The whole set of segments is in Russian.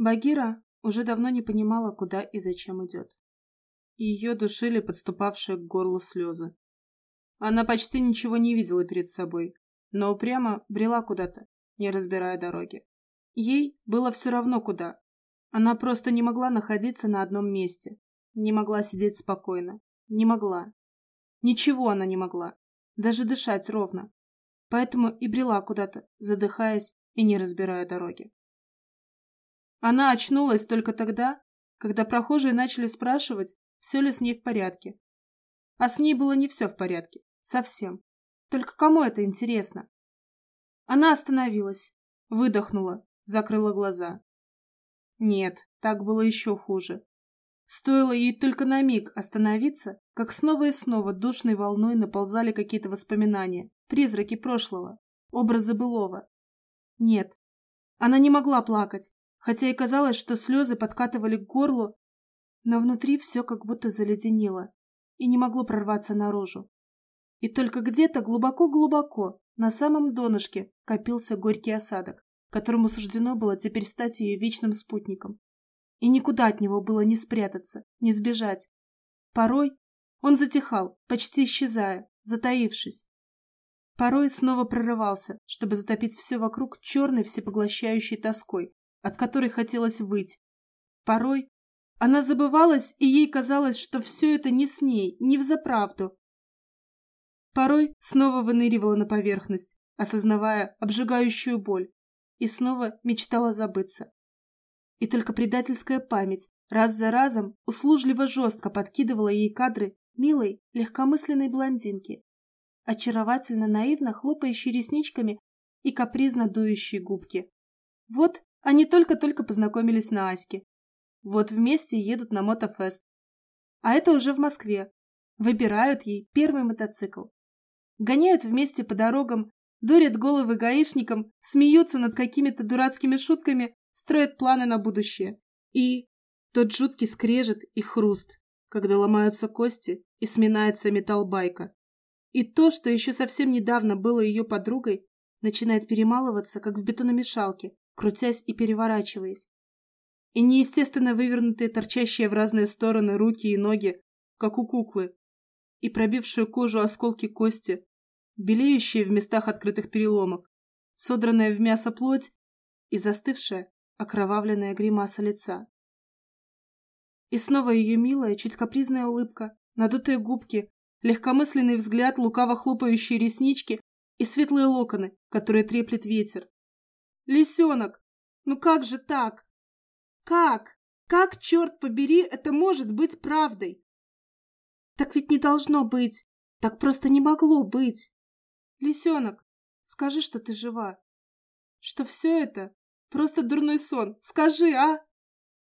Багира уже давно не понимала, куда и зачем идет. Ее душили подступавшие к горлу слезы. Она почти ничего не видела перед собой, но упрямо брела куда-то, не разбирая дороги. Ей было все равно куда. Она просто не могла находиться на одном месте, не могла сидеть спокойно, не могла. Ничего она не могла, даже дышать ровно. Поэтому и брела куда-то, задыхаясь и не разбирая дороги. Она очнулась только тогда, когда прохожие начали спрашивать, все ли с ней в порядке. А с ней было не все в порядке. Совсем. Только кому это интересно? Она остановилась, выдохнула, закрыла глаза. Нет, так было еще хуже. Стоило ей только на миг остановиться, как снова и снова душной волной наползали какие-то воспоминания, призраки прошлого, образы былого. Нет, она не могла плакать, хотя и казалось, что слезы подкатывали к горлу, но внутри все как будто заледенело и не могло прорваться наружу. И только где-то глубоко-глубоко, на самом донышке, копился горький осадок, которому суждено было теперь стать ее вечным спутником. И никуда от него было не спрятаться, не сбежать. Порой он затихал, почти исчезая, затаившись. Порой снова прорывался, чтобы затопить все вокруг черной всепоглощающей тоской, от которой хотелось выть. Порой она забывалась, и ей казалось, что все это не с ней, не взаправду. Порой снова выныривала на поверхность, осознавая обжигающую боль, и снова мечтала забыться. И только предательская память раз за разом услужливо жестко подкидывала ей кадры милой, легкомысленной блондинки, очаровательно наивно хлопающей ресничками и капризно дующей губки. Вот они только-только познакомились на Аське. Вот вместе едут на мотофест. А это уже в Москве. Выбирают ей первый мотоцикл. Гоняют вместе по дорогам, дурят головы гаишникам, смеются над какими-то дурацкими шутками, строят планы на будущее. И тот жуткий скрежет и хруст, когда ломаются кости и сминается металл байка. И то, что еще совсем недавно было ее подругой, начинает перемалываться, как в бетономешалке, крутясь и переворачиваясь. И неестественно вывернутые, торчащие в разные стороны руки и ноги, как у куклы, и пробившие кожу осколки кости, белеющие в местах открытых переломов, содранная в мясо плоть и застывшая, окровавленная гримаса лица. И снова ее милая, чуть капризная улыбка, надутые губки, легкомысленный взгляд, лукаво хлопающие реснички и светлые локоны, которые треплет ветер, Лисенок, ну как же так? Как? Как, черт побери, это может быть правдой? Так ведь не должно быть. Так просто не могло быть. Лисенок, скажи, что ты жива. Что все это просто дурной сон. Скажи, а?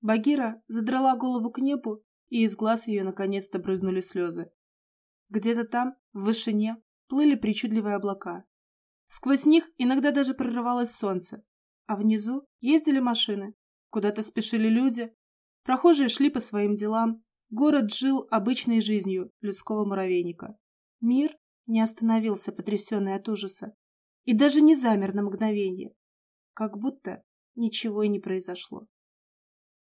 Багира задрала голову к небу, и из глаз ее наконец-то брызнули слезы. Где-то там, в вышине, плыли причудливые облака. Сквозь них иногда даже прорывалось солнце, а внизу ездили машины, куда-то спешили люди, прохожие шли по своим делам, город жил обычной жизнью людского муравейника. Мир не остановился, потрясенный от ужаса, и даже не замер на мгновение, как будто ничего и не произошло.